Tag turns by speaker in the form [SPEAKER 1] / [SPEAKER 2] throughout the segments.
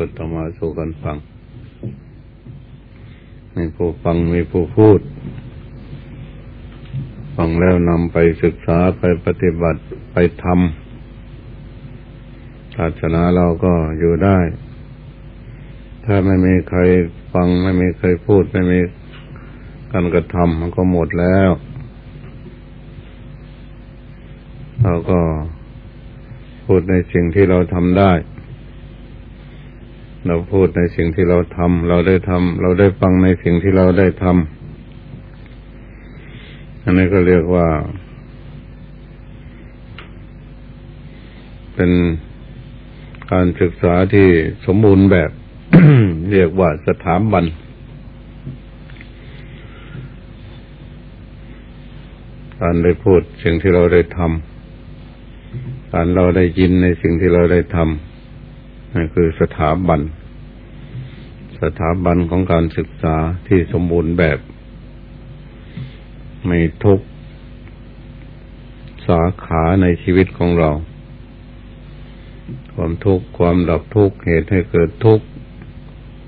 [SPEAKER 1] พุทธมาสู่กันฟังมีผู้ฟังมีผู้พูด ฟังแล้วนำไปศึกษาไปปฏิบัติไปทำศาสนาเราก็อยู่ได้ ถ้าไม่มีใครฟังไม่มีใครพูดไม่มีการกระทำมันก็หมดแล้วเราก็พูดในสิ่งที่เราทำได้ เราพูดในสิ่งที่เราทำเราได้ทำเราได้ฟังในสิ่งที่เราได้ทำอันนี้ก็เรียกว่า เป็นการศึกษาที่สมบูรณ์แบบ เรียกว่าสถาบันการได้พูดสิ่งที่เราได้ทำการเราได้ยินในสิ่งที่เราได้ทำนั่นคือสถาบัน สถาบันของการศึกษาที่สมบูรณ์แบบ ไม่ทุกสาขาในชีวิตของเรา ความทุกข์ความดับทุกข์เหตุให้เกิดทุกข์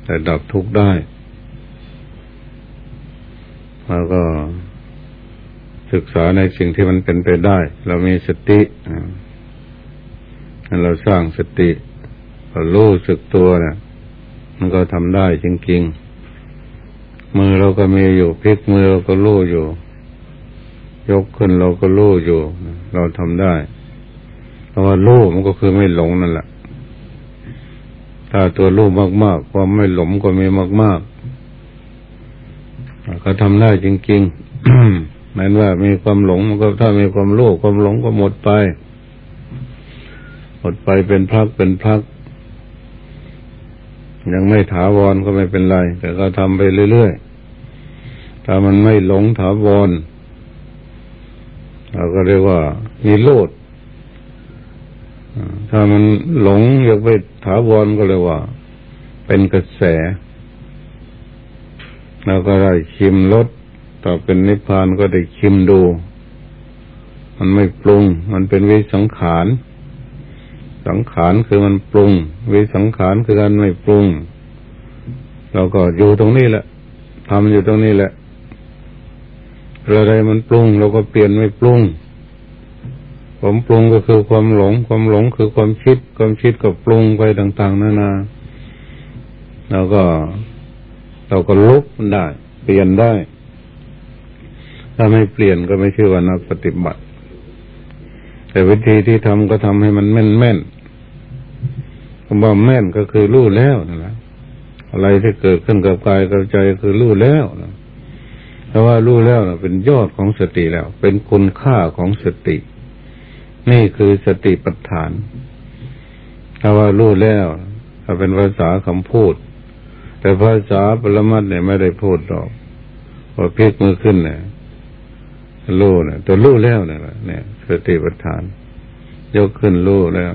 [SPEAKER 1] แต่ดับทุกข์ได้ แล้วก็ศึกษาในสิ่งที่มันเป็นไปได้ เรามีสติเราสร้างสติเรารู้สึกตัวเนี่ย มันก็ทำได้จริงๆ มือเราก็มีอยู่พลิกมือเราก็รู้อยู่ ยกขึ้นเราก็รู้อยู่ เราทำได้เพราะว่ารู้มันก็คือไม่หลงนั่นแหละถ้าตัวรู้มากๆความไม่หลงก็มีมากๆก็ทำได้จริงๆหมายว่ามีความหลงมันก็ถ้ามีความรู้ความหลงก็หมดไปหมดไปเป็นพักเป็นพัก ยังไม่ถาวรก็ไม่เป็นไร แต่ก็ทำไปเรื่อยๆ ถ้ามันไม่หลงถาวรเราก็เรียกว่ามีโลดถ้ามันหลงอยากไปถาวรก็เลยว่า เป็นกระแสเราก็ได้ชิมรสต่อเป็นนิพพานก็ได้ชิมดู มันไม่ปรุง มันเป็นวิสังขาร สังขารคือมันปรุง วิสังขารคือการไม่ปรุง เราก็อยู่ตรงนี้แหละทำอยู่ตรงนี้แหละอะไรมันปรุง เราก็เปลี่ยนไม่ปรุงความปรุงก็คือความหลง ความหลงคือความคิด ความคิดก็ปรุงไปต่าง ๆนานาเราก็ เราก็ลุกมันได้ เปลี่ยนได้ ถ้าไม่เปลี่ยนก็ไม่ชื่อว่านักปฏิบัติ แต่วิธีที่ทำก็ทำให้มันแม่นแม่นคำว่าแม่นก็คือรู้แล้วนั่นแหละอะไรที่เกิดขึ้นกับกายกับใจคือรู้แล้วนะเพราะว่ารู้แล้วนะเป็นยอดของสติแล้ว เป็นคุณค่าของสติ นี่คือสติปัฏฐานถ้าว่ารู้แล้วถ้าเป็นภาษาคำพูด แต่ภาษาปรมัตเนี่ยไม่ได้พูดหรอกพอพลิกมือขึ้นเนี่ยรู้เนี่ยตัวรู้แล้วเนี่ยเนี่ย สติปัฏฐาน ยกขึ้นรู้แล้ว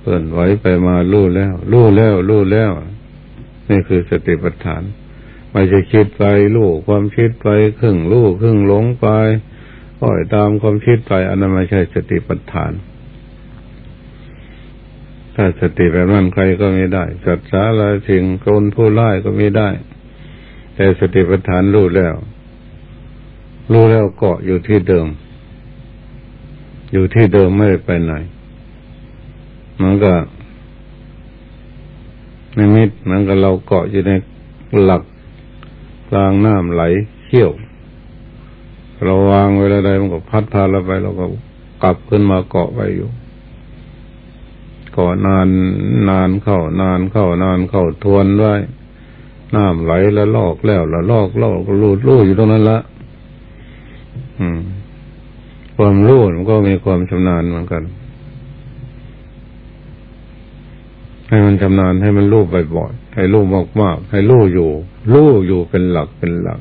[SPEAKER 1] เปิ่นไหวไปมารู้แล้วรู้แล้วรู้แล้ว นี่คือสติปัฏฐาน ไม่จะคิดไปรู้ความคิดไปครึ่งรู้ครึ่งหลงไปปล่อยตามความคิดไปอันนั้นไม่ใช่สติปัฏฐาน ถ้าสติแบบนั้นใครก็ไม่ได้สัตว์สาลาสิ่งคนผู้ไล่ก็ไม่ได้ แต่สติปัฏฐานรู้แล้ว รู้แล้วเกาะอยู่ที่เดิม อยู่ที่เดิมไม่ไปไหนมันก็ในมิตมันก็เราเกาะอยู่ในหลักกลางน้ำไหลเขี้ยว เราวางไว้แล้วใดมันก็พัดพาเราไป เราก็กลับขึ้นมาเกาะไว้อยู่เกาะนานนานเข้านานเข้านานเข้าทวนไว้น้ำไหลแล้วลอกแล้วแล้วลอกลอกรูดรูอยู่ตรงนั้นละ ความรู้มันก็มีความชำนาญเหมือนกัน ให้มันชำนาญให้มันรู้บ่อยๆให้รู้มากๆให้รู้อยู่ รู้อยู่เป็นหลักเป็นหลัก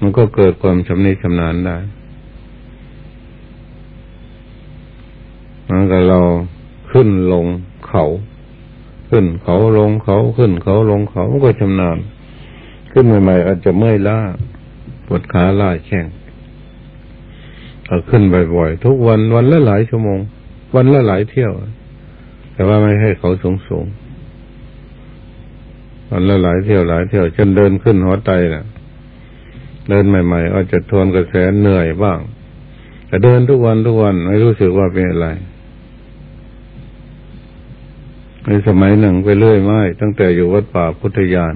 [SPEAKER 1] มันก็เกิดความชำนิชำนาญได้มันก็เราขึ้นลงเขา ขึ้นเขาลงเขาขึ้นเขาลงเขามันก็ชำนาญ ขึ้นใหม่ๆอาจจะเมื่อยล้าปวดขาล่าแข้ง ขึ้นบ่อยๆ ทุกวันวันละหลายชั่วโมง วันละหลายเที่ยว แต่ว่าไม่ให้เขาสูงสูงวันละหลายเที่ยวหลายเที่ยวจนเดินขึ้นหัวใจนะ่ะ เดินใหม่ๆอาจจะทวนกระแสเหนื่อยบ้าง แต่เดินทุกวันทุกวันไม่รู้สึกว่าเป็นอะไรในสมัยหนึ่งไปเลื่อยไม้ตั้งแต่อยู่วัดป่าพุทธยาน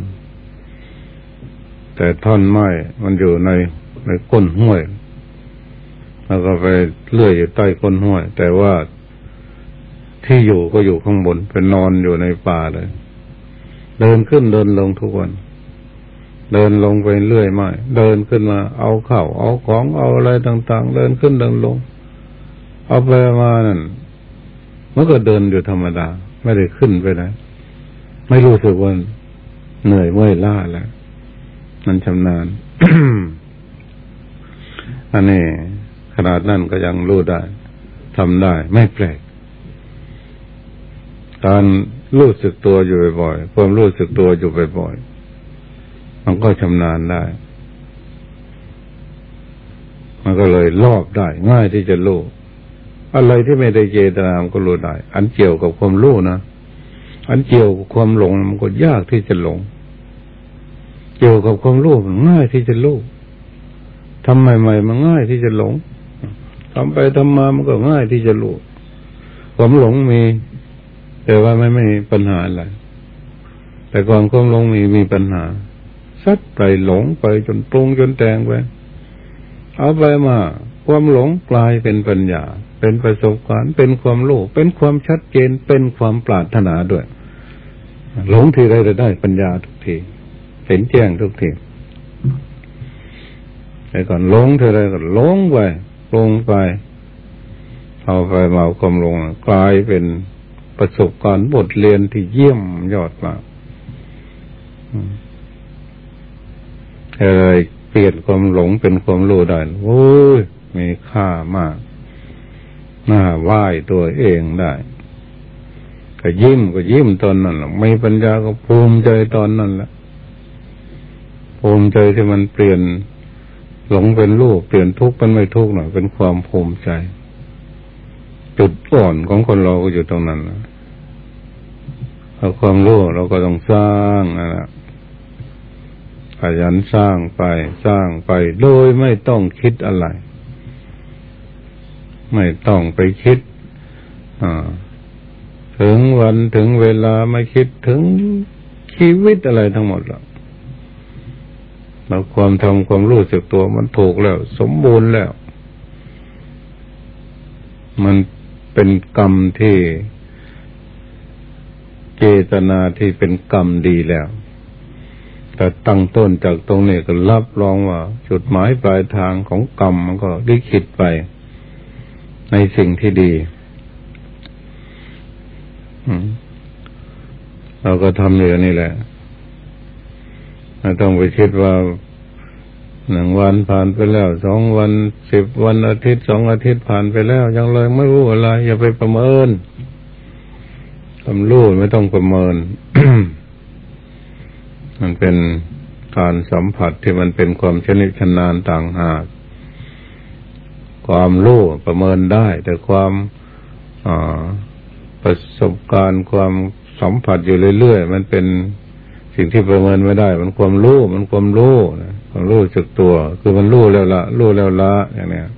[SPEAKER 1] แต่ท่อนไม้มันอยู่ในในก้นห้วย แล้วก็ไปเลื่อยอยู่ใต้ก้นห้วย แต่ว่าที่อยู่ก็อยู่ข้างบนเป็นนอนอยู่ในป่าเลย เดินขึ้นเดินลงทุกวัน เดินลงไปเรื่อยไม่เดินขึ้นมา เอาเข้าวเอาของเอาอะไรต่าง ๆ เดินขึ้นเดินลง เอาไปมานั่นมันก็เดินอยู่ธรรมดา ไม่ได้ขึ้นไปไหนไม่รู้สึกว่าเหนื่อยเมื่อยล้าแล้วมันชำนาญอันนี้ ขนาดนั้นก็ยังรู้ได้ทำได้ไม่แปลก การรู้สึกตัวอยู่บ่อยๆความรู้สึกตัวอยู่บ่อยๆมันก็ชำนาญได้ มันก็เลยรอบได้ ง่ายที่จะรู้อะไรที่ไม่ได้เจตนามก็รู้ได้ อันเกี่ยวกับความรู้นะอันเกี่ยวกับความหลงมันก็ยากที่จะหลง เกี่ยวกับความรู้มันง่ายที่จะรู้ทำใหม่ๆมันง่ายที่จะหลง ทำไปทำมามันก็ง่ายที่จะรู้ความหลงมี แต่ว่าไม่ไม่ปัญหาอะไรแต่ก่อนความหลงมีมีปัญหาซัดไปหลงไปจนปรุงจนแต่งไปเอาไปมา ความหลงกลายเป็นปัญญา เป็นประสบการณ์เป็นความรู้เป็นความชัดเจนเป็นความปรารถนาด้วย หลงทีไรจะได้ปัญญาทุกทีเห็นแจ้งทุกทีแต่ก่อนหลงทีไรก็หลงไป ลงไป เอาไปมาความลงกลายเป็นประสบการณ์บทเรียนที่เยี่ยมยอดมากอะไรเปลี่ยนความหลงเป็นความรู้ได้โอ้ยมีค่ามากน่าไหว้ตัวเองได้ก็ยิ้มก็ยิ้มตอนนั้นแหละไม่ปัญญาก็ภูมิใจตอนนั้นแหละภูมิใจที่มันเปลี่ยน หลงเป็นรูปเปลี่ยนทุกข์เป็นไม่ทุกข์หน่อยเป็นความภูมิใจ จุดอ่อนของคนเราก็อยู่ตรงนั้นนะเอาความรู้เราก็ต้องสร้างนะขยันสร้างไปสร้างไป โดยไม่ต้องคิดอะไร ไม่ต้องไปคิดถึงวันถึงเวลาไม่คิดถึงชีวิตอะไรทั้งหมดหรอกเรา ความทำความรู้สึกตัวมันถูกแล้ว สมบูรณ์แล้ว มันเป็นกรรมที่เจตนาที่เป็นกรรมดีแล้ว แต่ตั้งต้นจากตรงนี้ก็รับรองว่า จุดหมายปลายทางของกรรมมันก็ได้คิดไป ในสิ่งที่ดีเราก็ทำอยู่นี่แหละ ไม่ต้องไปคิดว่าหนึ่งวันผ่านไปแล้วสองวันสิบวันอาทิตย์สองอาทิตย์ผ่านไปแล้ว ยังเลยไม่รู้อะไร อย่าไปประเมินทำรู้ไม่ต้องประเมิน มันเป็นการสัมผัสที่มันเป็นความชนิดชนานต่างหาก ความรู้ประเมินได้ แต่ความประสบการณ์ความสัมผัสอยู่เรื่อยๆมันเป็น สิ่งที่ประเมินไม่ได้ มันความรู้มันความรู้นะความรู้สึกตัว คือมันรู้แล้วละรู้แล้วละอย่างเนี้ย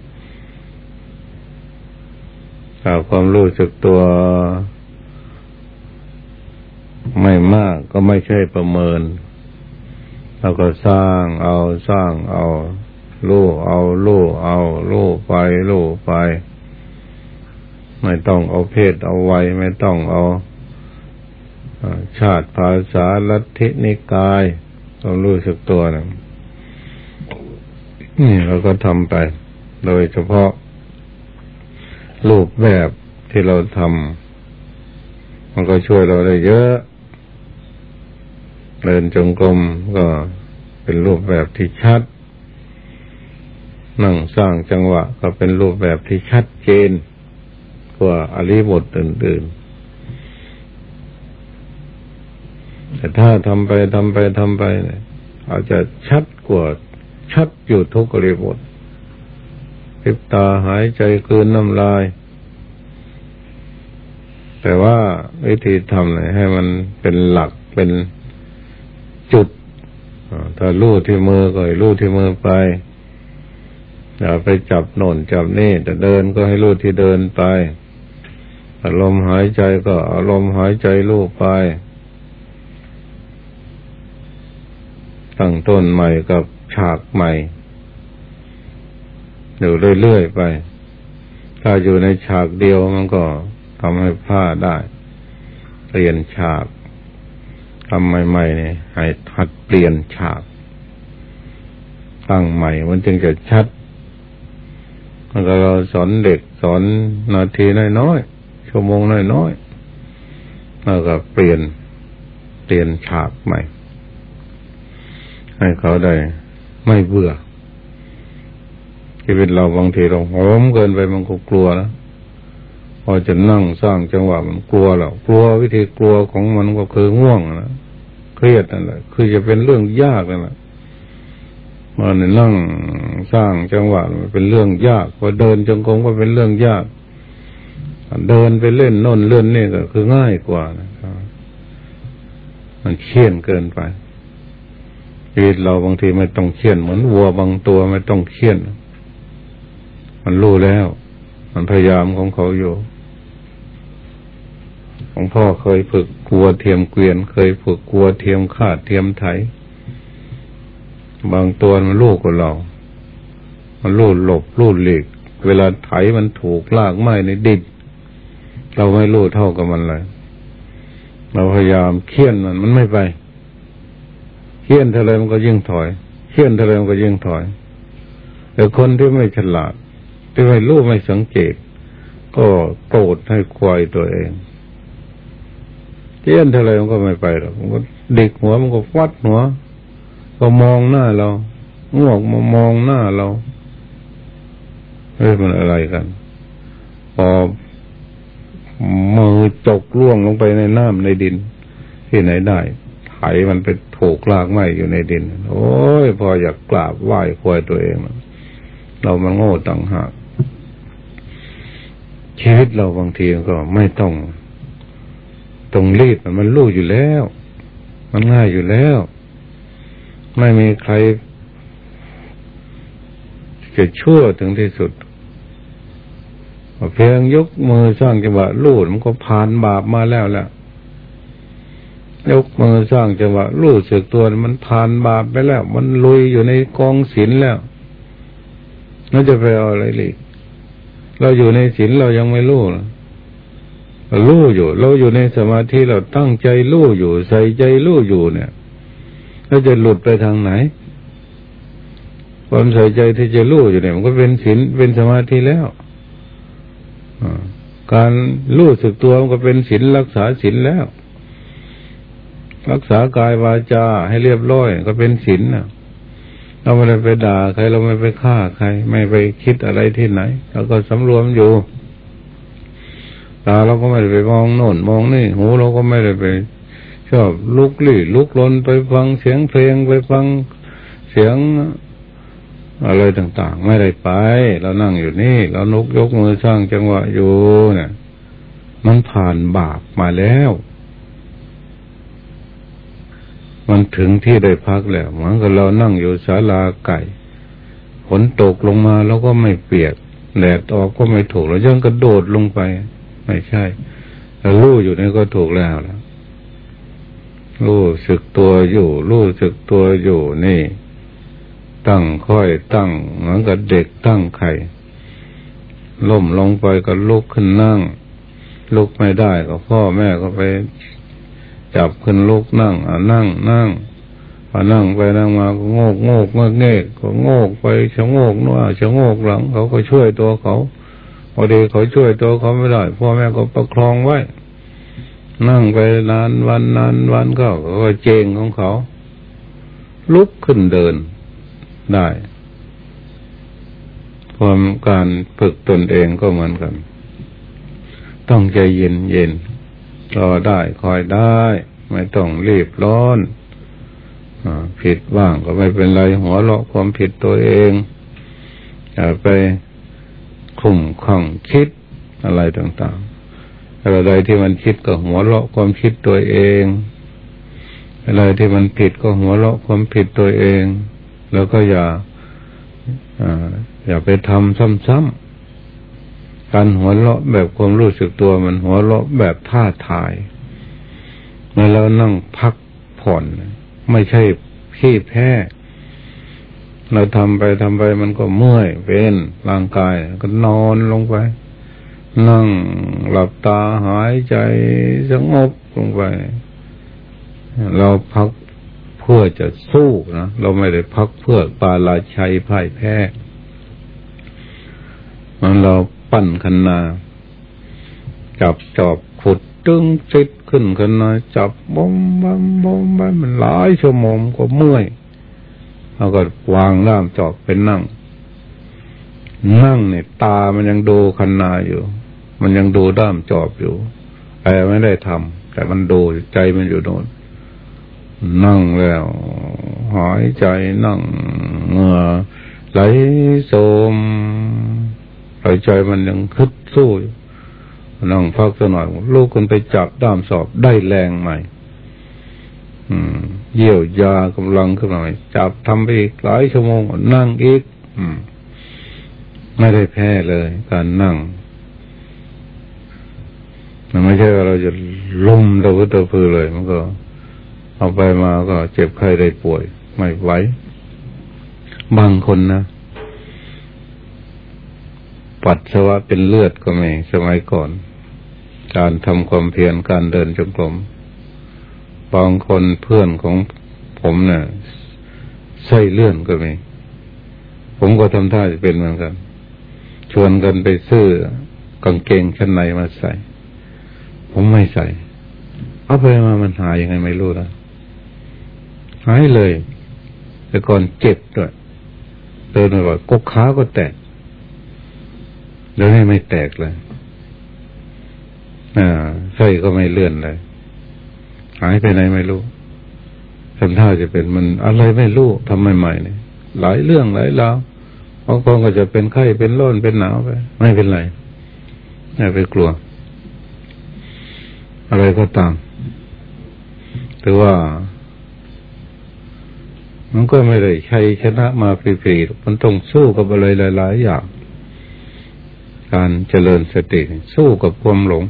[SPEAKER 1] ความรู้สึกตัวไม่มากก็ไม่ใช่ประเมินเราก็สร้างเอาสร้างเอาลู่เอาลู่เอาลู่ไปลู่ไป ไม่ต้องเอาเพศเอาไว้ ไม่ต้องเอา ชาติภาษาลัทธินิกายต้องรู้สึกตัวนะนี่เราก็ทำไป โดยเฉพาะ รูปแบบที่เราทำมันก็ช่วยเราได้เยอะ เดินจงกรมก็เป็นรูปแบบที่ชัด นั่งสร้างจังหวะ ก็เป็นรูปแบบที่ชัดเจน กว่าอริบทอื่นๆ แต่ถ้าทำไปทำไปทำไปเนี่ยอาจจะชัดกว่าชัดอยู่ทุกอริบทปิบตาหายใจคืนน้ำลาย แต่ว่าวิธีทำเลยให้มันเป็นหลักเป็นจุดถ้าลู่ที่มือก็ให้ลู่ที่มือไปอย่าไปจับโน่นจับนี่แต่เดินก็ให้ลู่ที่เดินไปอารมณ์หายใจก็อารมณ์หายใจลู่ไป ตั้งต้นใหม่กับฉากใหม่อยู่เรื่อยๆไป ถ้าอยู่ในฉากเดียวมันก็ทำให้พลาดได้ เปลี่ยนฉากทำใหม่ๆเนี่ยให้หัดเปลี่ยนฉาก ตั้งใหม่มันจึงจะชัดมันก็เราสอนเด็กสอนนาทีน้อยๆชั่วโมงน้อยๆแล้วก็เปลี่ยนเปลี่ยนฉากใหม่ ให้เขาได้ ไม่เบื่อชีวิตเราบางทีเราหอมเกินไปมันก็กลัวนะพอจะนั่งสร้างจังหวะมันกลัวแล้วกลัววิธีกลัวของมันก็คือง่วงนะเครียดนั่นแหละคือจะเป็นเรื่องยากนั่นแหละมันนั่งสร้างจังหวะมันเป็นเรื่องยากพอเดินจงกรมก็เป็นเรื่องยาก เดินไปเล่นน่นเลื่อนนี่ก็คือง่ายกว่านะครับมันเคี่ยนเกินไป ชีวิตเราบางทีไม่ต้องเคี่ยนเหมือนวัวบางตัวไม่ต้องเคี่ยน มันรู้แล้ว มันพยายามของเขาอยู่ ของพ่อเคยฝึกกลัวเทียมเกวียน เคยฝึกกลัวเทียมขาดเทียมไถ บางตัวมันลูกกว่าเรา มันลูดหลบลูดหลีก เวลาไถมันถูกลากไม้ในดินเราไม่รู้เท่ากับมันเลย เราพยายามเคี่ยนมันมันไม่ไป เคี่ยนเท่าไรมันก็ยิ่งถอยเคี่ยนเท่าไรมันก็ยิ่งถอย แต่คนที่ไม่ฉลาด ที่ไม่รู้ไม่สังเกต ก็โกรธให้ควายตัวเองเคี่ยนเท่าไรมันก็ไม่ไปหรอกมันก็เด็กหัวมันก็ฟัดหัว ก็มองหน้าเรางอกมามองหน้าเราเฮ้ยมันอะไรกันพอมือจกล่วงลงไปในน้ำในดิน ที่ไหนได้ไถมันไป ถูกลากไม้อยู่ในดิน โอ้ยพออยากกราบไหว้ควายตัวเอง เรามันโง่ต่างหากชีวิตเราบางทีก็ไม่ต้องต้องรีบมันรู้อยู่แล้ว มันง่ายอยู่แล้ว ไม่มีใครจะชั่วถึงที่สุดเพียงยกมือสร้างจังหวะลูดมันก็ผ่านบาปมาแล้วแหละ ยกมือสร้างจังหวะลูดสึกตัวมันผ่านบาปไปแล้ว มันลุยอยู่ในกองศีลแล้วน่าจะไปเอาอะไรเลยเราอยู่ในศีลเรายังไม่รู้ราลู่อยู่ เราอยู่ในสมาธิเราตั้งใจลู่อยู่ ใส่ใจลู่อยู่เนี่ยเราจะหลุดไปทางไหน ความใส่ใจที่จะลู่อยู่เนี่ยมันก็เป็นศีลเป็นสมาธิแล้วการรู้สึกตัวมันก็เป็นศีลรักษาศีลแล้ว รักษากายวาจาให้เรียบร้อย ก็เป็นศีลนะเราไม่ได้ไปด่าใครเราไม่ไปฆ่าใคร ไม่ไปคิดอะไรที่ไหนเราก็สำรวมอยู่ตาเราก็ไม่ได้ไปมองโน่นมองนี่หูเราก็ไม่ได้ไป ชอบลุกลี้ลุกลนไปฟังเสียงเพลงไปฟังเสียงอะไรต่างๆ ไม่ได้ไป เรานั่งอยู่นี่เรานกยกมือสร้างจังหวะอยู่เนี่ยมันผ่านบาปมาแล้ว มันถึงที่ได้พักแล้วเหมือนกับเรานั่งอยู่ศาลาไก่ฝนตกลงมาแล้วก็ไม่เปียกแดดออกก็ไม่ถูกเรายังกระโดดลงไป ไม่ใช่เราลู่อยู่นี่ก็ถูกแล้วแล้วรู้สึกตัวอยู่รู้สึกตัวอยู่นี่ ตั้งค่อยตั้งเหมือนกับเด็กตั้งไข่ล่มลงไปก็ลุกขึ้นนั่งลุกไม่ได้ก็พ่อแม่ก็ไป จับขึ้นลุกนั่งอ่านั่งนั่งพอนั่งไปนั่งมาก็โงกโงกเงกเงกก็โงกไปชะโงกนัวชะโงกหลัง เขาก็ช่วยตัวเขาพอดีเขาช่วยตัวเขาไม่ได้พ่อแม่ก็ประคองไว้ นั่งไปนานวันนานวันก็ก็เจงของเขา ลุกขึ้นเดินได้ความการฝึกตนเองก็เหมือนกัน ต้องใจเย็นเย็น รอได้คอยได้ ไม่ต้องรีบร้อนอผิดบ้างก็ไม่เป็นไรหัวเราะความผิดตัวเองอย่าไปคุ้มข้องคิดอะไรต่างๆอะไรที่มันคิดก็หัวเราะความคิดตัวเองอะไรที่มันผิดก็หัวเราะความผิดตัวเอง แล้วก็อย่าอย่าไปทำซ้ำๆ การหัวเราะแบบความรู้สึกตัวมันหัวเราะแบบท่าทายเมื่อเรานั่งพักผ่อน ไม่ใช่ขี้แพ้เราทำไปทำไปมันก็เมื่อยเป็นร่างกายก็นอนลงไป นั่งหลับตาหายใจสงบลงไป เราพักเพื่อจะสู้นะเราไม่ได้พักเพื่อปาลาชัยพ่ายแพ้มันเรา ปั้นคันนาจับจอบขุดตึงซิดขึ้นคันนาจับบอมบอมบอมบมันหลายชั่วโมงก็เมื่อยเราก็วางร่ามจอบเป็นนั่ง นั่งเนี่ยตามันยังดูคันนาอยู่ มันยังดูด้ามจอบอยู่แต่ไม่ได้ทำแต่มันดูใจมันอยู่โน่นนั่งแล้วหายใจนั่งเงือไหลโสม หายใจมันยังคึดสู้นั่งพักสักหน่อยลูกคนไปจับด้ามสอบได้แรงใหม่เยี่ยวยากำลังขึ้นหน่อยจับทำไปอีกหลายชั่วโมงนั่งอีกไม่ได้แพ้เลย การนั่ง มันไม่ใช่ว่าเราจะลุ่มตะพื้ตะพือเลย มันก็ เอาไปมาก็เจ็บไข้ได้ป่วย ไม่ไหวบางคนนะ ปัสสาวะเป็นเลือดก็ไม่สมัยก่อน การทำความเพียรการเดินจงกรมบางคนเพื่อนของผมเนะ่ยใส่เลื่อนก็มี ผมก็ทำท่าจะเป็นเหมือนกัน ชวนกันไปซื้อกางเกงชั้นในมาใส่ ผมไม่ใส่ เอาไปมามันหายยังไงไม่รู้นะหายเลย แต่ก่อนเจ็บด้วยเดินไปว่ากกขาก็แตก เดี๋ยวนี้ไม่แตกเลยอ่าใส่ก็ไม่เลื่อนเลย หายไปไหนไม่รู้ทำท่าจะเป็นมันอะไรไม่รู้ทำใหม่ๆเนี่ยหลายเรื่องหลายราวบางคนก็จะเป็นไข้เป็นร้อนเป็นหนาวไป ไม่เป็นไรไม่ไปกลัว อะไรก็ตามแต่ว่า มันก็ไม่ได้ใช้ชนะมาฟรีๆมันต้องสู้กับอะไรหลาย ๆ อย่าง การเจริญสติสู้กับความหลง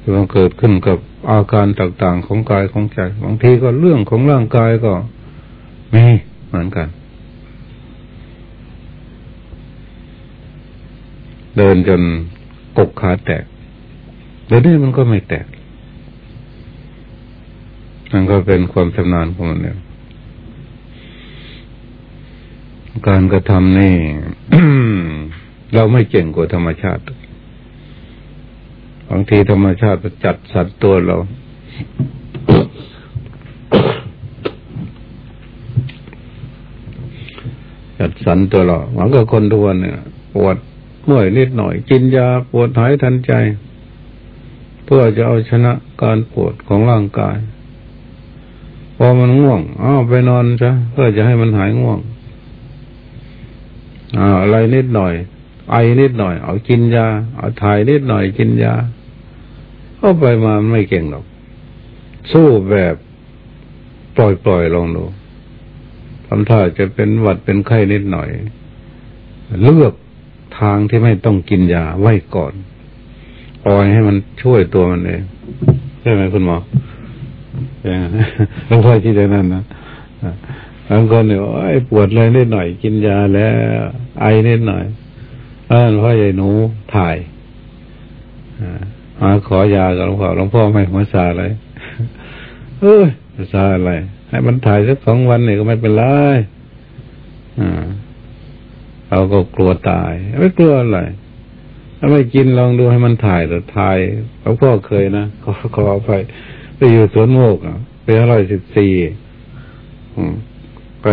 [SPEAKER 1] ที่มันเกิดขึ้นกับอาการต่างๆของกายของใจบางทีก็เรื่องของร่างกายก็มีเหมือนกัน เดินจนกกขาแตกเดี๋ยวนี้มันก็ไม่แตก มันก็เป็นความชำนาญของมันเนี่ยการกระทำนี่ เราไม่เก่งกว่าธรรมชาติบางทีธรรมชาติจัดสัตว์ตัวเรา จัดสรรตัวเราหวังกับคนทุกวันเนี่ยปวดเมื่อยนิดหน่อย กินยาปวดหายทันใจ เพื่อจะเอาชนะการปวดของร่างกาย พอมันง่วงอ้าวไปนอนซะเพื่อจะให้มันหายง่วงอ่าอะไรนิดหน่อย ไอนิดหน่อย เอากินยา เอาถ่ายนิดหน่อยกินยาเข้าไปมาไม่เก่งหรอก สู้แบบปล่อยปล่อยลองดูทำท่าจะเป็นหวัดเป็นไข้นิดหน่อย เลือกทางที่ไม่ต้องกินยาไว้ก่อนปล่อยให้มันช่วยตัวมันเองใช่ไหมคุณหมอหลวงพ่อที่เดนั้นนะบางคนเนี่ยไอ้ปวดเลยนิดหน่อย กินยาแล้ว ไอนิดหน่อย อ่าพ่อใหญ่หนูถ่ายมาขอยากับหลวงพ่อหลวงพ่อไม่หัวซาอะไรเอ้ยซาอะไร ให้มันถ่ายสักสองวันเนี่ยก็ไม่เป็นไรอ่าเราก็กลัวตาย ไม่กลัวอะไรถ้าไม่กินลองดูให้มันถ่ายแต่ถ่ายหลวงพ่อเคยนะขอขอไปไปอยู่สวนโมกอะไปอร่อยสิบสี่ไป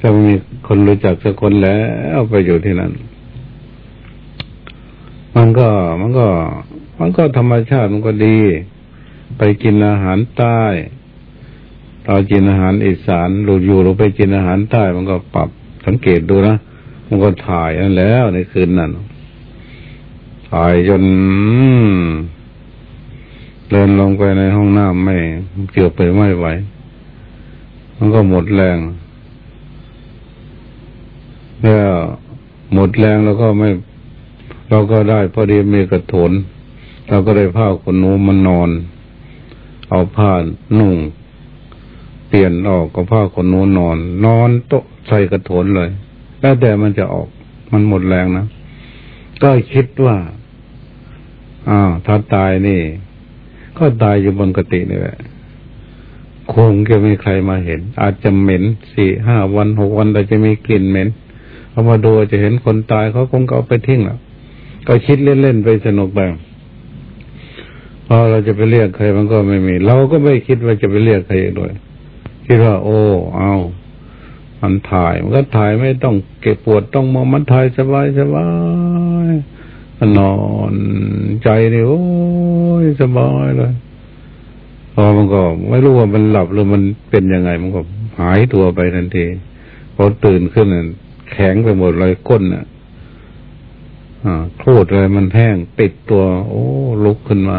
[SPEAKER 1] จะมีคนรู้จักสักคนแล้วไปอยู่ที่นั่น ก็ มันก็ มันก็ธรรมชาติมันก็ดี ไปกินอาหารใต้เรากินอาหารอีสานหลุดอยู่เราไปกินอาหารใต้ มันก็ปรับสังเกตดูนะมันก็ถ่ายนั่นแล้วในคืนนั้นถ่ายจนเดินลงไปในห้องน้ำไม่เกือบไปไม่ไหว มันก็หมดแรง แล้วหมดแรงแล้วก็ไม่ เราก็ได้พอดีมีกระโถนเราก็ได้ผ้าขนหนูมันนอน เอาผ้านุ่ง เปลี่ยนออกก็ผ้าขนหนูนอน นอนโต๊ะใส่กระโถนเลย แล้วแต่มันจะออกมันหมดแรงนะก็คิดว่าอ้าวถ้าตายนี่ ก็ตายอยู่บนกตินี่แหละคงจะไม่ใครมาเห็น อาจจะเหม็นสี่ห้าวันหกวันแต่จะมีกลิ่นเหม็นเขามาดูจะเห็นคนตายเขาคงเอาไปทิ้งแล้ว ก็คิดเล่นๆไปสนุกแบบพอเราจะไปเรียกใครมันก็ไม่มี เราก็ไม่คิดว่าจะไปเรียกใครด้วย คิดว่า โอ้ เอามันถ่าย มันก็ถ่ายไม่ต้องเก็บปวดต้องมองมันถ่ายสบายสบายนอนใจนี่โอ้ยสบายเลยพอมันก็ไม่รู้ว่ามันหลับหรือมันเป็นยังไง มันก็หายตัวไปทันทีพอตื่นขึ้นแข็งไปหมดเลยก้นอะ คตรเลยมันแห้งติดตัว โอ้ลุกขึ้นมา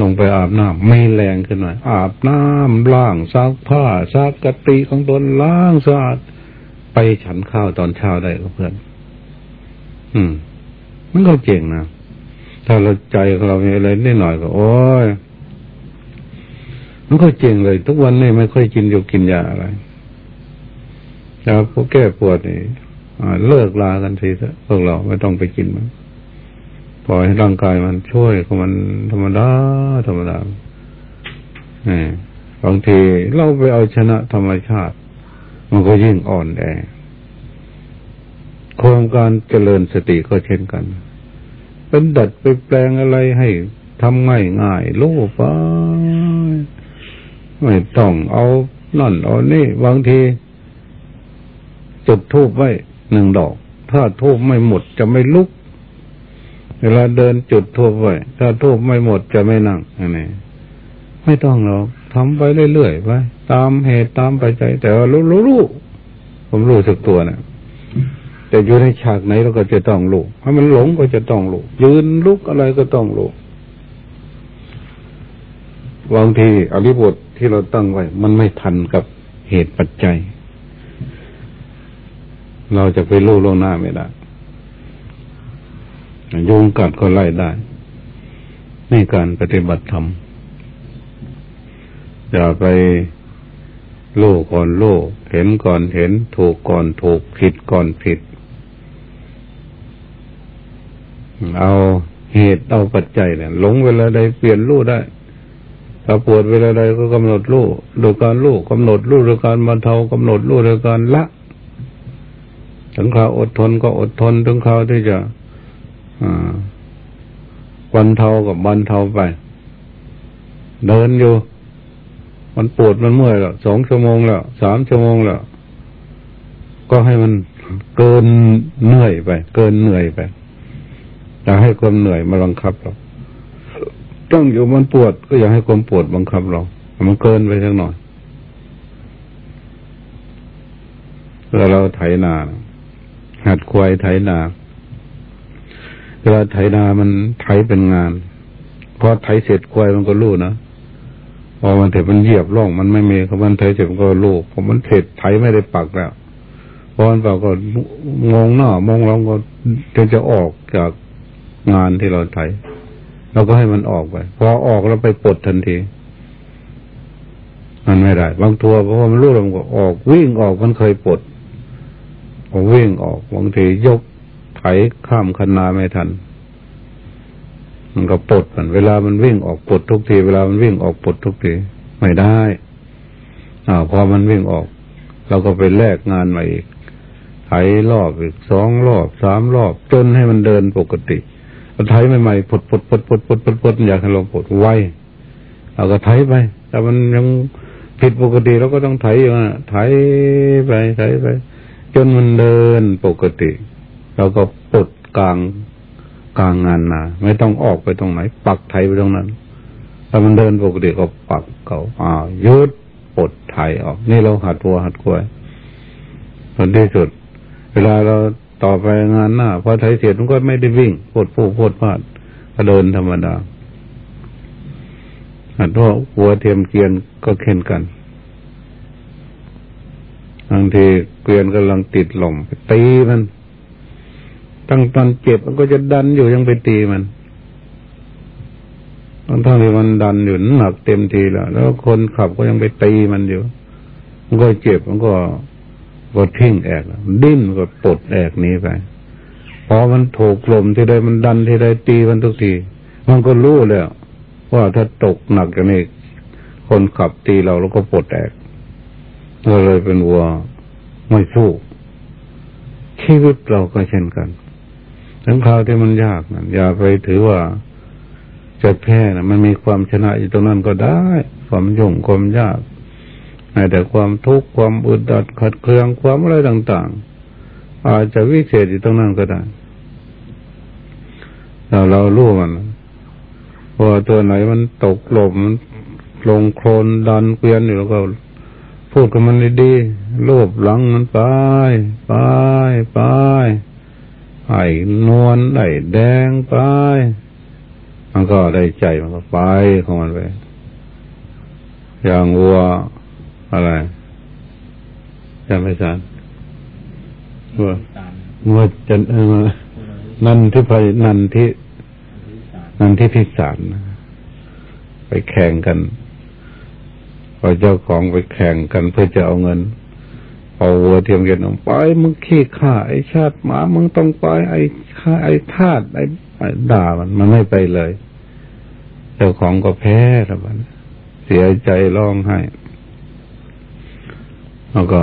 [SPEAKER 1] ลงไปอาบน้ำไม่แรงขึ้นหน่อยอาบน้ำล้างซักผ้าซักกะติของตนล้างสะอาดไปฉันข้าวตอนเช้าได้กับเพื่อน อืม มันก็เก่งนะถ้าเราใจของเรามีอะไรนิดหน่อยก็ โอ้ยมันก็เก่งเลย ทุกวันนี้ไม่ค่อยกินอยู่กินยาอะไรแล้วพวกแก้ปวดนี่ เลิกลากันทีเถอะพวกเราไม่ต้องไปกินมันปล่อยให้ร่างกายมันช่วยของมันธรรมดาธรรมดาบางทีเราไปเอาชนะธรรมชาติ มันก็ยิ่งอ่อนแอโครงการเจริญสติก็เช่นกัน เป็นดัดไปแปลงอะไรให้ทำง่ายง่ายโลภไปไม่ต้องเอานั่นเอานี่บางที จุดทูบไว้ หนึ่งดอก ถ้าทูบไม่หมดจะไม่ลุก เวลาเดินจุดทูบไว้ถ้าทูบไม่หมดจะไม่นั่งอันนี้ไม่ต้องหรอกทำไปเรื่อยๆไปตามเหตุตามปัจจัยแต่ว่ารู้รู้ผมรู้สึกตัวนะแต่อยู่ในฉากไหนเราก็จะต้องรู้ถ้ามันหลงก็จะต้องรู้ยืนลุกอะไรก็ต้องรู้บางทีอริบทที่เราตั้งไว้ มันไม่ทันกับเหตุปัจจัย เราจะไปรู้ล่วงหน้าไม่ได้ยุงกัดก็ไล่ได้ในการปฏิบัติธรรมอย่าไปโลก่อนโลเห็นก่อนเห็น ถูกก่อนถูกผิดก่อนผิด เอาเหตุเอาปัจจัยเนี่ยหลงเวลาใดเปลี่ยนรู้ได้ถ้าปวดเวลาใดก็กำหนดรู้โดยการรู้กำหนดรู้โดยการบรรเทากำหนดรู้โดยการละ ถึงคราวอดทนก็อดทน ถึงคราวที่จะวันเทากับวันเทาไป เดินอยู่ มันปวดมันเมื่อยแล้วสองชั่วโมงแล้วสามชั่วโมงแล้ว ก็ให้มันเกินเหนื่อยไป เกินเหนื่อยไปอย่าให้ความเหนื่อยมาบังคับเราต้องอยู่มันปวด ก็อย่าให้ความปวดบังคับเรา มันเกินไปสักหน่อยเวลาเราไถนา หัดควายไถนาเวลาไถนามันไถเป็นงานพอไถเสร็จควายมันก็รู้นะพอมันเถมันเหยียบร่องมันไม่มีเขามันไถเสร็จมันก็รู้พอมันเสร็จไถไม่ได้ปักแล้วพอมันปักก็งงหน้ามองเราก็จะจะออกจากงานที่เราไถเราก็ให้มันออกไปพอออกแล้วไปปลดทันทีมันไม่ได้ บางตัวเพราะมันรู้แล้วมันก็ออกวิ่งออกมันเคยปลด วิ่งออกบางทียกไถข้ามคันนาไม่ทัน มันก็ปลดมันเวลามันวิ่งออกปลดทุกที เวลามันวิ่งออกปลดทุกที ไม่ได้อ่าพอมันวิ่งออก เราก็ไปแลกงานใหม่อีกไถรอบอีกสองรอบสามรอบ จนให้มันเดินปกติเราไถใหม่ๆปลดปลดปลดปลดปลดปลดปลดอยากให้เราปลดไวเราก็ไถไปแต่มันยังผิดปกติเราก็ต้องไถอยู่นะไถไปไถไป จนมันเดินปกติ เราก็ปลดกลางกลางงานนาไม่ต้องออกไปตรงไหน ปักไทยไปตรงนั้นถ้ามันเดินปกติก็ปักเขาอ่ายุดปลดไทยออก นี่เราหัดตัวหัดกล้วยผลที่สุด เวลาเราต่อไปงานหน้าพอไทยเสร็จมันก็ไม่ได้วิ่งโพดผู้โพดพลาดก็เดินธรรมดาอันว่าหัวเทียมเกียนก็เข็นกัน บางทีเกวียนกำลังติดหล่มไปตีมัน ตั้งตอนเจ็บมันก็จะดันอยู่ยังไปตีมันทั้งทั้งที่มันดันอยู่หนักเต็มทีแล้วแล้วคนขับก็ยังไปตีมันอยู่ มันก็เจ็บมันก็ก็ทิ้งแอกดิ้นก็ปลดแอกนี้ไปพอมันถูกลมที่ใดมันดันที่ใดตีมันทุกที มันก็รู้แล้วว่าถ้าตกหนักอย่างนี้คนขับตีเราแล้วก็ปลดแอก ก็เลยเป็นวัวไม่สู้ ชีวิตเราก็เช่นกัน ทั้งคราวที่มันยากนะอย่าไปถือว่าจะแพ้นะมันมีความชนะอยู่ตรงนั้นก็ได้ ความยุ่งความยากแต่ความทุกข์ความอึดอัดขัดเคืองความอะไรต่าง ๆ อาจจะวิเศษอยู่ตรงนั้นก็ได้เราเรารู้มันพอตัวไหนมันตกหลมลงโคลนดันเกวียนอยู่แล้วก็ พูดกับมันดีๆโลบหลังมันไป ไปไปไอ้นวลไอ้แดงไป มันก็ได้ใจมันก็ไปของมันไป อย่างวัวอะไรจำไม่สานวัววัวจันเออนันที่ไปนันที่นันที่พิสารไปแข่งกัน พอเจ้าของไปแข่งกันเพื่อจะเอาเงิน เอาวัวเทียมเกันออกไปมึงขี้ข้าไอ้ชาติหมามึงต้องไปไอ้ข้าไอ้ทาสไอ้ด่ามันมันไม่ไปเลย เจ้าของก็แพ้แล้วมันเสียใจร้องไห้แล้วก็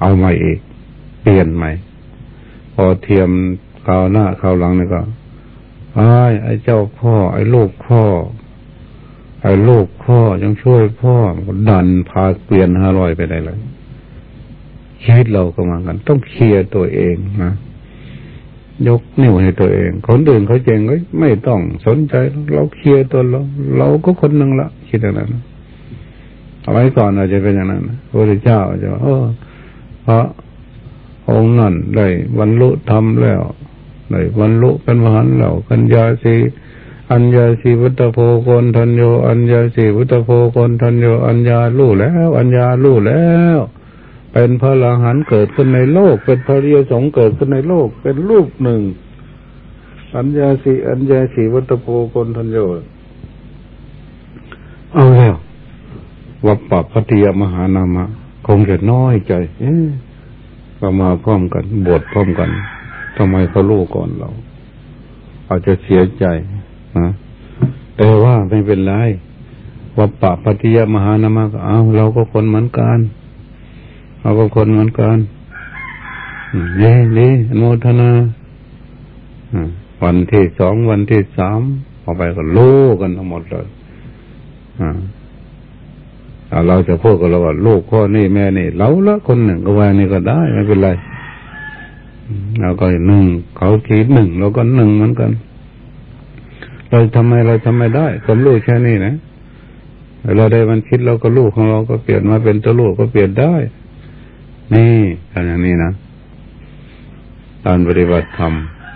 [SPEAKER 1] เอาใหม่อีก เปลี่ยนใหม่ พอเทียมคราวหน้าคราวหลังนี่ก็ไอ้ไอ้เจ้าพ่อ ไอ้ลูกพ่อ ไอ้ลูกพ่อยังช่วยพ่อดันพาเปลี่ยนห้าร้อยไปได้เลยชีวิตเราก็มากัน ต้องเคลียร์ตัวเองนะยกนิ้วให้ตัวเอง คนอื่นเขาเจงก็ไม่ต้องสนใจ เราเคลียร์ตัวเรา เราก็คนหนึ่งละคิดอย่างนั้นเอาไว้ก่อนอาจจะเป็นอย่างนั้นพระพุทธเจ้าจะเออพระองค์นั่นได้บรรลุธรรมแล้วได้บรรลุเป็นมหันแล้วกัญญาสี อัญญาสีวุตโพกนทันโย อัญญาสีวุตโพกนทันโย อัญญาลู่แล้ว อัญญาลู่แล้ว เป็นพระลาหันเกิดขึ้นในโลก เป็นพระเรียสงเกิดขึ้นในโลก เป็นรูปหนึ่ง อัญญาสีอัญญาสีวุตโพกนทันโย เอาแล้ววัปปะพัทยมหานามะ คงจะน้อยใจ เอ๊ะก็มาพร้อมกัน บวชพร้อมกันทำไมเขาลูกก่อนเรา อาจจะเสียใจ นะแต่ว่าไม่เป็นไรวัปปะปฏิยมหานามะก็เอาเราก็คนเหมือนกันเราก็คนเหมือนกันเย่นี่โมทนาวันที่สองวันที่สามพอไปก็โลกันทั้งหมดเลยอ่าเราจะพูดกับเราว่าลูกพ่อนี่แม่นี่เราละคนหนึ่งก็ว่านี่ก็ได้ไม่เป็นไรเราก็หนึ่งเขาคิดหนึ่งเราก็หนึ่งเหมือนกัน เราทำไมเราทำไม่ได้ความรู้แค่นี้นะเราได้มันคิดเราก็รู้ของเราก็เปลี่ยนมาเป็นตัวรู้ก็เปลี่ยนได้ นี่ทำอย่างนี้นะการปฏิบัติธรรม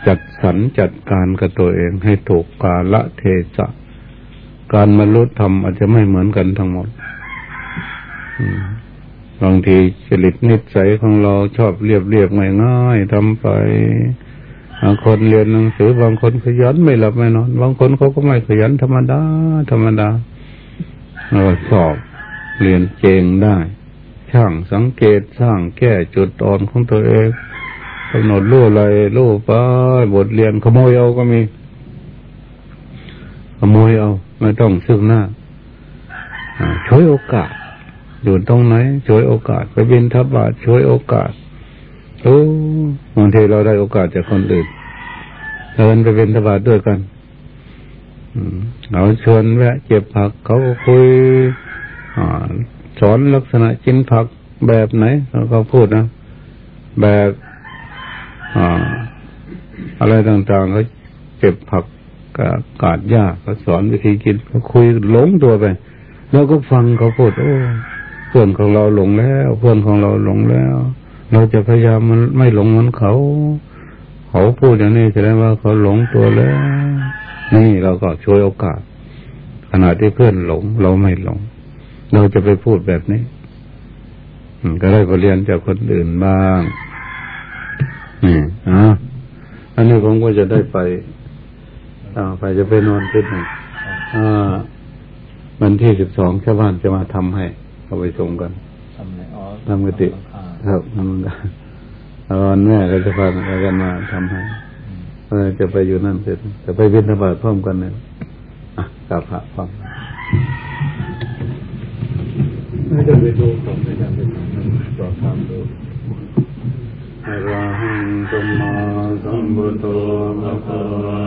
[SPEAKER 1] จัดสรรจัดการกับตัวเองให้ถูกกาละเทศะ การมรรลุธรรมอาจจะไม่เหมือนกันทั้งหมดบางทีจริตนิสัยของเราชอบเรียบเรียบง่ายๆทำไป บางคนเรียนหนังสือบางคนขยันไม่หลับไม่นอน บางคนเขาก็ไม่ขยันธรรมดา ธรรมดาเราสอบเรียนเจงได้ ช่างสังเกตสร้างแก้จุดอ่อนของตัวเองกำหนดรู้อะไรรู้ไปบทเรียนขโมยเอาก็มี ขโมยเอา ไม่ต้องซึ่งหน้าช่วยโอกาสอยู่ตรงไหนช่วยโอกาส ไปบินทับบาทช่วยโอกาส โอ้บางทีเราได้โอกาสจากคนอื่นเดินไปเป็นทบาทด้วยกันเราชวนแวะเก็บผักเขาคุยสอนลักษณะกินผักแบบไหนเขาพูดนะ แบบอะไรต่างๆเขาเก็บผักกาดหญ้าเขาสอนวิธีกินเขาคุยหลงตัวไป แล้วก็ฟังเขาพูดโอ้เพื่อนของเราหลงแล้ว เพื่อนของเราหลงแล้ว เราจะพยายามมันไม่หลงเหมือนเขา เขาพูดอย่างนี้แสดงว่าเขาหลงตัวแล้ว นี่เราก็ช่วยโอกาส ขณะที่เพื่อนหลง เราไม่หลง เราจะไปพูดแบบนี้ก็ได้บทเรียนจากคนอื่นบ้างนี่อะอันนี้ผมก็จะได้ไปอ่าไปจะไปนอนที่ไหนอ่าวันที่สิบสองชาวบ้านจะมาทำให้ เอาไปส่งกัน
[SPEAKER 2] ทำอะไรอ๋อ
[SPEAKER 1] ทำกติ ครับทำกันตอนแม่ก็จะพากันมาทำให้จะไปอยู่นั่นเสร็จจะไปบิณฑบาตพร้อมกันเนี่ยอะกราบพระพร้อมไม่จะไปดูผมไม่จะไปทำสอบถามดูอะระหังสัมมาสัมพุทโธภะคะวะ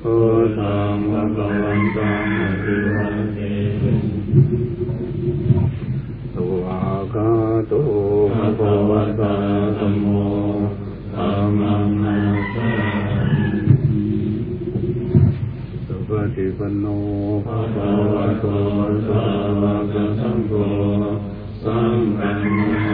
[SPEAKER 1] พุทธังภะคะวันตังอะภิวาเทตุ อาคาโตุภะคะวะตาธัมโมธัมมังนาสามิสุปฏิปันโนภะคะวะโตสาวกสังโฆสังฆัง